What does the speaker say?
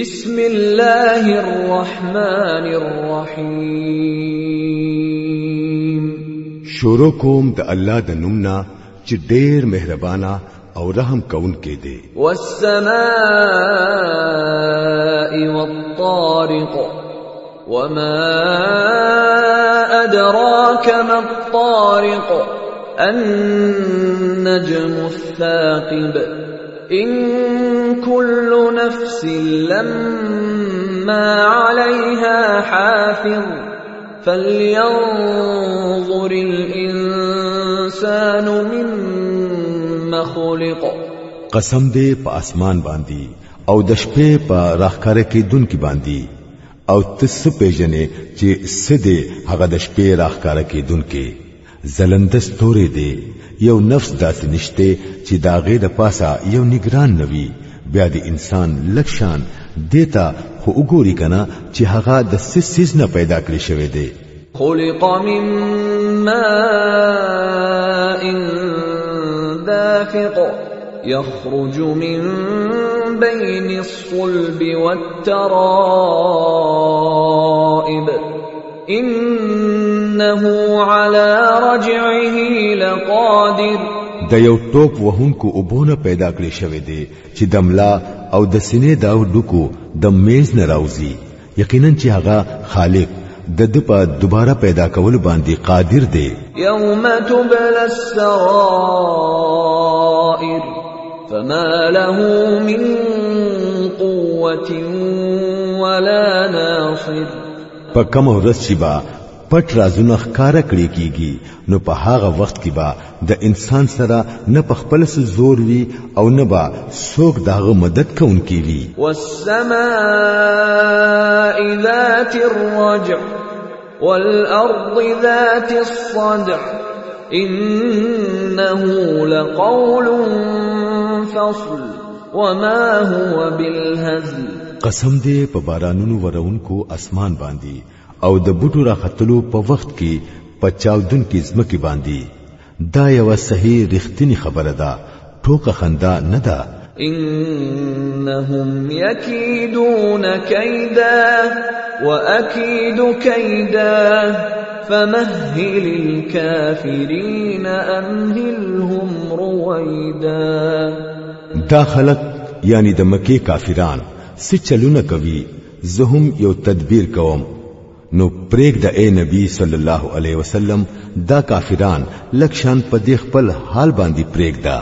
بسم الله الرحمن الرحيم شروع کوم د الله د نومنا چې ډېر مهربانا او رحم کون کې دی والسماء والطارق وما ادراك ما الطارق النجم الثاقب ان كل نفس لما عليها حافظ فلينظر الانسان مما خلق قسم دې په اسمان باندې او د شپې په راخکاره کې دن کې باندې او تس پیژنې چې سده هغه د شپې راخکاره کې دن کې زلند ستوري دی یو نفس داسې نشته چې داغه د پاسا یو نگران نوي بیا د انسان لکشان دیتا خو وګوري کنه چې هغه د سس سس نه پیدا کړی شوی دی خلق من ماء دافق يخرج من بين الصلب والترائب انه راجعه لقادر د یو ټوپ وهونکو اوبونه پیدا کړی شوی دی چې دملا او د سینې دا ډکو د میز نه راوځي یقینا چې هغه خالق د د په دوباره پیدا کول باندې قادر دی یوم تبل السرائر فما له من قوه ولا ناصر په کوم ورځ چې با پټ رازونه ښکارا کړی کیږي نو په هغه وخت کې با د انسان سره نه په خپل زور وي او نه با څوک داغه مدد کوونکی وي والسماء ذات الرجع والارض ذات الصدع انه لقول فصل وما هو بالهزل قسم دې په بارانونو ورونکو اسمان باندې او د بوټو راختلو په وخت کې په چاودون کې ځمکې باندې دا یو صحیح رښتینی خبره ده ټوکه خندا نه ده انهم یکیدون کیدا واکید کیدا فمهل الكافرین امهلهم رویدا دا خلق یعنی د مکی کافران سچلونه کوي زه هم یو تدبیر کوم نو پریک د اے نبی صلی الله علیه وسلم دا کافران لکشان په دې خپل حال باندې پریک دا